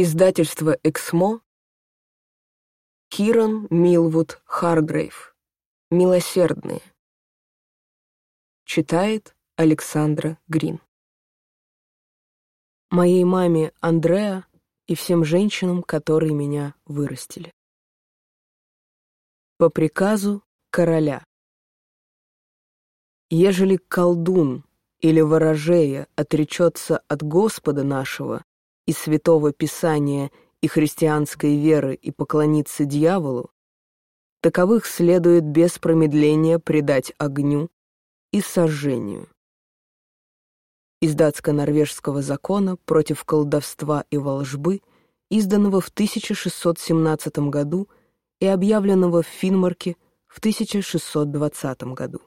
Издательство «Эксмо», Киран Милвуд Харгрейв. «Милосердные». Читает Александра Грин. Моей маме Андреа и всем женщинам, которые меня вырастили. По приказу короля. Ежели колдун или ворожея отречется от Господа нашего и Святого Писания и христианской веры и поклониться дьяволу, таковых следует без промедления предать огню и сожжению. Из датско-норвежского закона против колдовства и волжбы, изданного в 1617 году и объявленного в Финмарке в 1620 году.